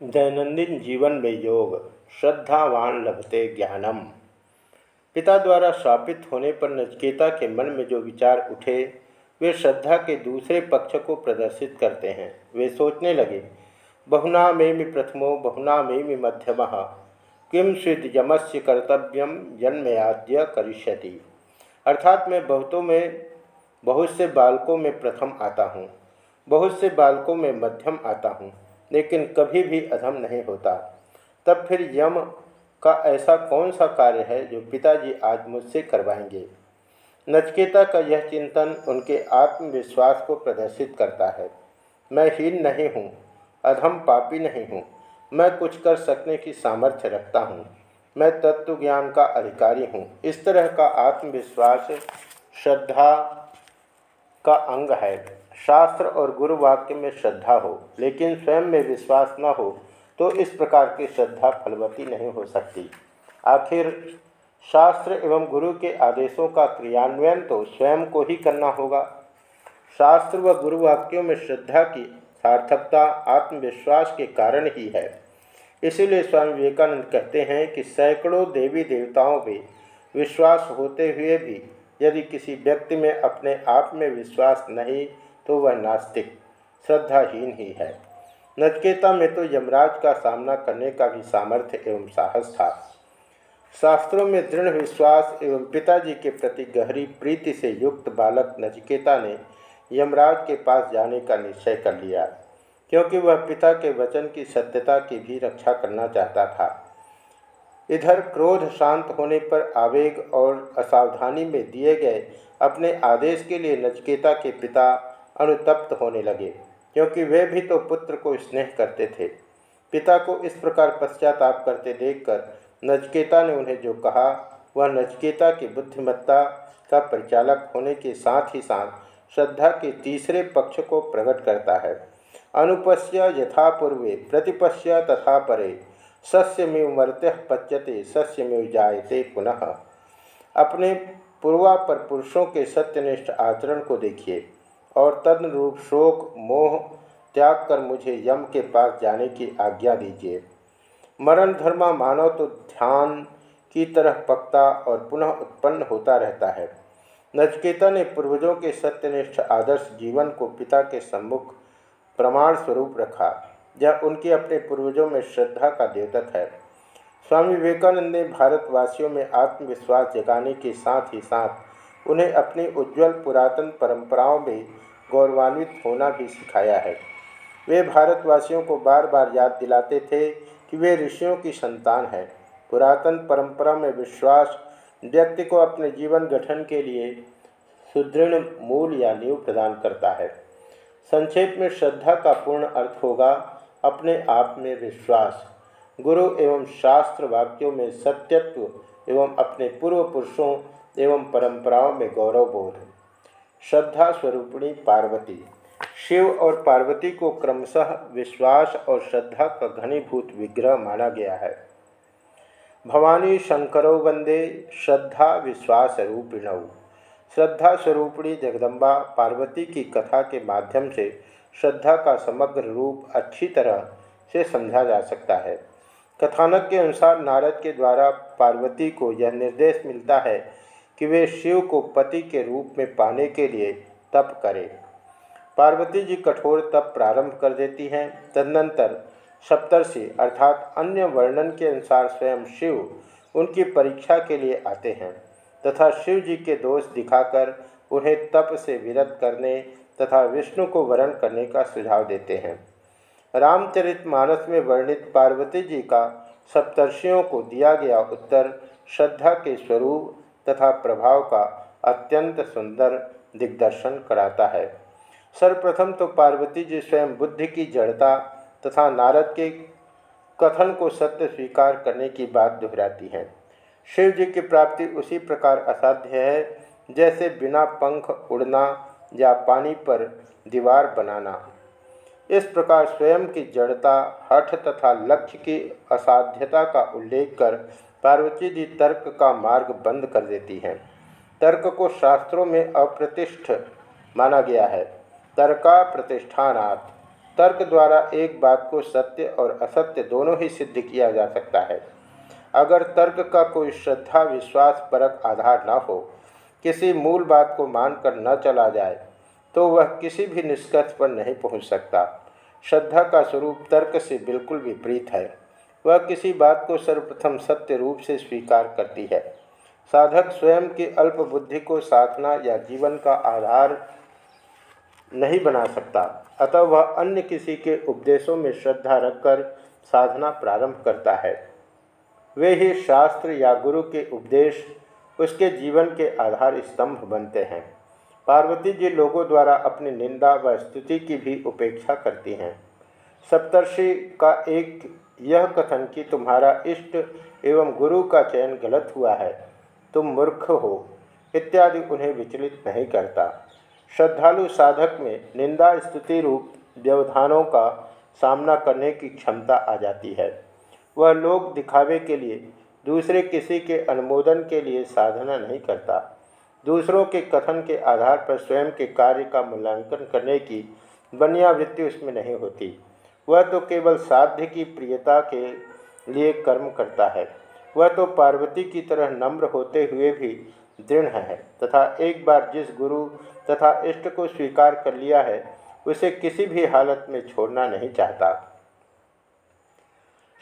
दैनंदिन जीवन में योग, श्रद्धावान लभते ज्ञानम। पिता द्वारा शापित होने पर नचकेता के मन में जो विचार उठे, वे श्रद्धा के दूसरे पक्ष को प्रदर्शित करते हैं। वे सोचने लगे बहुना मेमि प्रथमो बहुना मेमि मध्यम। किम सिद्ध यमस्य कर्तव्यम जन्मयाद्य करिष्यति। अर्थात मैं बहुतों में, बहुत से बालकों में प्रथम आता हूँ, बहुत से बालकों में मध्यम आता हूँ। लेकिन कभी भी अधम नहीं होता। तब फिर यम का ऐसा कौन सा कार्य है जो पिताजी आज मुझसे करवाएँगे? नचकेता का यह चिंतन उनके आत्मविश्वास को प्रदर्शित करता है। मैं हीन नहीं हूँ, अधम पापी नहीं हूँ, मैं कुछ कर सकने की सामर्थ्य रखता हूँ, मैं तत्व ज्ञान का अधिकारी हूँ। इस तरह का आत्मविश्वास श्रद्धा का अंग है। शास्त्र और गुरु वाक्य में श्रद्धा हो, लेकिन स्वयं में विश्वास न हो तो इस प्रकार की श्रद्धा फलवती नहीं हो सकती। आखिर, शास्त्र एवं गुरु के आदेशों का क्रियान्वयन तो स्वयं को ही करना होगा। शास्त्र व गुरु वाक्यों में श्रद्धा की सार्थकता, आत्मविश्वास के कारण ही है। इसीलिए स्वामी विवेकानंद कहते हैं कि सैकड़ों देवी देवताओं में विश्वास होते हुए भी यदि किसी व्यक्ति में अपने आप में विश्वास नहीं तो वह नास्तिक, श्रद्धाहीन ही है। नचकेता में तो यमराज का सामना करने का भी सामर्थ्य एवं साहस था। शास्त्रों में दृढ़ विश्वास एवं पिताजी के प्रति गहरी प्रीति से युक्त बालक नचिकेता ने यमराज के पास जाने का निश्चय कर लिया, क्योंकि वह पिता के वचन की सत्यता की भी रक्षा करना चाहता था। इधर क्रोध शांत होने पर आवेग और असावधानी में दिए गए अपने आदेश के लिए नचकेता के पिता अनुतप्त होने लगे, क्योंकि वे भी तो पुत्र को स्नेह करते थे। पिता को इस प्रकार पश्चाताप करते देखकर नचकेता ने उन्हें जो कहा, वह नचकेता की बुद्धिमत्ता का परिचालक होने के साथ ही साथ श्रद्धा के तीसरे पक्ष को प्रकट करता है। अनुपस्य यथा पूर्वे प्रतिपश्य तथा परे, सस्यमेव मर्त्य पच्यते, सस्यमेव जायते पुनः। अपने पूर्वापर पुरुषों के सत्यनिष्ठ आचरण को देखिए। और तदनुरूप शोक मोह त्याग कर मुझे यम के पास जाने की आज्ञा दीजिए। मरण धर्मा मानव तो ध्यान की तरह पकता और पुनः उत्पन्न होता रहता है। नचकेता ने पूर्वजों के सत्यनिष्ठ आदर्श जीवन को पिता के सम्मुख प्रमाण स्वरूप रखा। यह उनके अपने पूर्वजों में श्रद्धा का द्योतक है। स्वामी विवेकानंद ने भारतवासियों में आत्मविश्वास जगाने के साथ ही साथ उन्हें अपनी उज्जवल पुरातन परंपराओं में गौरवान्वित होना भी सिखाया है। वे भारतवासियों को बार बार याद दिलाते थे कि वे ऋषियों की संतान हैं। पुरातन परंपरा में विश्वास व्यक्ति को अपने जीवन गठन के लिए सुदृढ़ मूल या नींव प्रदान करता है। संक्षेप में श्रद्धा का पूर्ण अर्थ होगा अपने आप में विश्वास। गुरु एवं शास्त्र वाक्यों में सत्यत्व एवं अपने पूर्व पुरुषों एवं परंपराओं में गौरव बोध श्रद्धा स्वरूपिणी पार्वती। शिव और पार्वती को क्रमशः विश्वास और श्रद्धा का घनीभूत विग्रह माना गया है। भवानी शंकरो वंदे श्रद्धा विश्वास रूपिणव श्रद्धा स्वरूपिणी जगदम्बा पार्वती की कथा के माध्यम से श्रद्धा का समग्र रूप अच्छी तरह से समझा जा सकता है। कथानक के अनुसार नारद के द्वारा पार्वती को यह निर्देश मिलता है कि वे शिव को पति के रूप में पाने के लिए तप करें। पार्वती जी कठोर तप प्रारंभ कर देती हैं। तदनंतर सप्तर्षि अर्थात अन्य वर्णन के अनुसार स्वयं शिव उनकी परीक्षा के लिए आते हैं तथा शिव जी के दोष दिखाकर उन्हें तप से विरत करने तथा विष्णु को वरण करने का सुझाव देते हैं। रामचरित मानस में वर्णित पार्वती जी का सप्तर्षियों को दिया गया उत्तर श्रद्धा के स्वरूप तथा प्रभाव का अत्यंत सुंदर दिग्दर्शन कराता है। सर्वप्रथम तो पार्वती जी स्वयं बुद्धि की जड़ता तथा नारद के कथन को सत्य स्वीकार करने की बात दोहराती हैं। शिव जी की प्राप्ति उसी प्रकार असाध्य है, जैसे बिना पंख उड़ना या पानी पर दीवार बनाना। इस प्रकार स्वयं की जड़ता, हठ तथा लक्ष्य की असाध्यता का उल्लेख कर पार्वती जी तर्क का मार्ग बंद कर देती हैं। तर्क को शास्त्रों में अप्रतिष्ठ माना गया है। तर्का प्रतिष्ठानात्। तर्क द्वारा एक बात को सत्य और असत्य दोनों ही सिद्ध किया जा सकता है। अगर तर्क का कोई श्रद्धा, विश्वास, परक आधार न हो, किसी मूल बात को मानकर न चला जाए तो वह किसी भी निष्कर्ष पर नहीं पहुँच सकता। श्रद्धा का स्वरूप तर्क से बिल्कुल विपरीत है। वह किसी बात को सर्वप्रथम सत्य रूप से स्वीकार करती है। साधक स्वयं की अल्प बुद्धि को साधना या जीवन का आधार नहीं बना सकता। अतः वह अन्य किसी के उपदेशों में श्रद्धा रखकर साधना प्रारंभ करता है। वे ही शास्त्र या गुरु के उपदेश उसके जीवन के आधार स्तंभ बनते हैं। पार्वती जी लोगों द्वारा अपनी निंदा व स्तुति की भी उपेक्षा करती हैं। सप्तर्षि का एक यह कथन कि तुम्हारा इष्ट एवं गुरु का चयन गलत हुआ है, तुम मूर्ख हो, इत्यादि उन्हें विचलित नहीं करता। श्रद्धालु साधक में निंदा स्तुति रूप व्यवधानों का सामना करने की क्षमता आ जाती है। वह लोग दिखावे के लिए, दूसरे किसी के अनुमोदन के लिए साधना नहीं करता। दूसरों के कथन के आधार पर स्वयं के कार्य का मूल्यांकन करने की बनियावृत्ति उसमें नहीं होती। वह तो केवल साध्य की प्रियता के लिए कर्म करता है। वह तो पार्वती की तरह नम्र होते हुए भी दृढ़ है तथा एक बार जिस गुरु तथा इष्ट को स्वीकार कर लिया है, उसे किसी भी हालत में छोड़ना नहीं चाहता।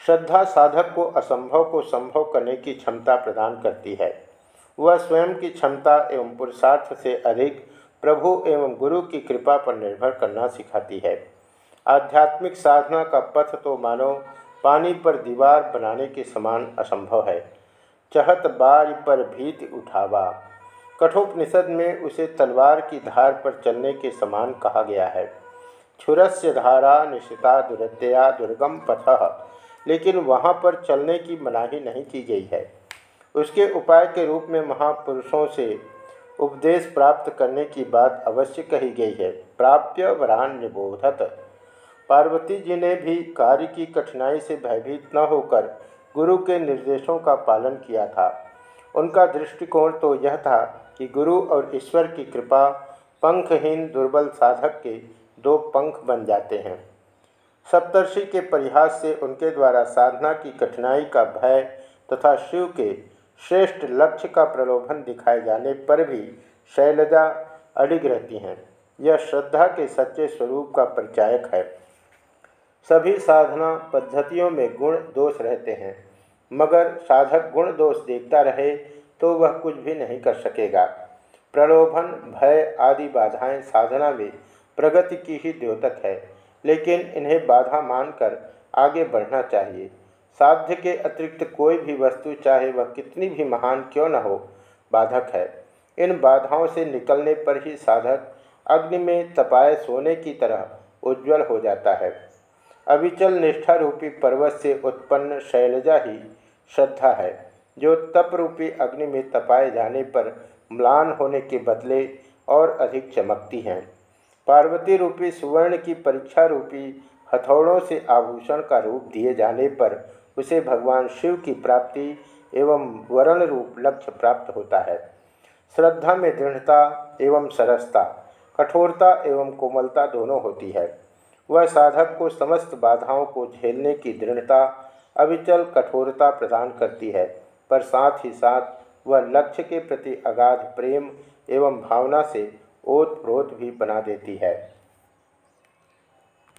श्रद्धा साधक को असंभव को संभव करने की क्षमता प्रदान करती है। वह स्वयं की क्षमता एवं पुरुषार्थ से अधिक प्रभु एवं गुरु की कृपा पर निर्भर करना सिखाती है। आध्यात्मिक साधना का पथ तो मानो पानी पर दीवार बनाने के समान असंभव है। चहत बार पर भीत उठावा। कठोपनिषद में उसे तलवार की धार पर चलने के समान कहा गया है। छुरस्य धारा निशिता दुरत्या दुर्गम पथ। लेकिन वहाँ पर चलने की मनाही नहीं की गई है। उसके उपाय के रूप में महापुरुषों से उपदेश प्राप्त करने की बात अवश्य कही गई है। प्राप्य वरान निबोधत पार्वती जी ने भी कार्य की कठिनाई से भयभीत न होकर गुरु के निर्देशों का पालन किया था। उनका दृष्टिकोण तो यह था कि गुरु और ईश्वर की कृपा पंखहीन दुर्बल साधक के दो पंख बन जाते हैं। सप्तर्षि के परिहास से उनके द्वारा साधना की कठिनाई का भय तथा शिव के श्रेष्ठ लक्ष्य का प्रलोभन दिखाए जाने पर भी शैलजा अडिग रहती हैं। यह श्रद्धा के सच्चे स्वरूप का परिचायक है। सभी साधना पद्धतियों में गुण दोष रहते हैं। मगर साधक गुण दोष देखता रहे तो वह कुछ भी नहीं कर सकेगा। प्रलोभन, भय आदि बाधाएँ साधना में प्रगति की ही द्योतक है, लेकिन इन्हें बाधा मानकर आगे बढ़ना चाहिए। साध्य के अतिरिक्त कोई भी वस्तु, चाहे वह कितनी भी महान क्यों न हो, बाधक है। इन बाधाओं से निकलने पर ही साधक अग्नि में तपाए सोने की तरह उज्जवल हो जाता है। अविचल निष्ठा रूपी पर्वत से उत्पन्न शैलजा ही श्रद्धा है, जो तप रूपी अग्नि में तपाए जाने पर म्लान होने के बदले और अधिक चमकती हैं। पार्वती रूपी सुवर्ण की परीक्षा रूपी हथौड़ों से आभूषण का रूप दिए जाने पर उसे भगवान शिव की प्राप्ति एवं वरण रूप लक्ष्य प्राप्त होता है। श्रद्धा में दृढ़ता एवं सरसता, कठोरता एवं कोमलता दोनों होती है। वह साधक को समस्त बाधाओं को झेलने की दृढ़ता, अविचल कठोरता प्रदान करती है, पर साथ ही साथ वह लक्ष्य के प्रति अगाध प्रेम एवं भावना से ओतप्रोत भी बना देती है।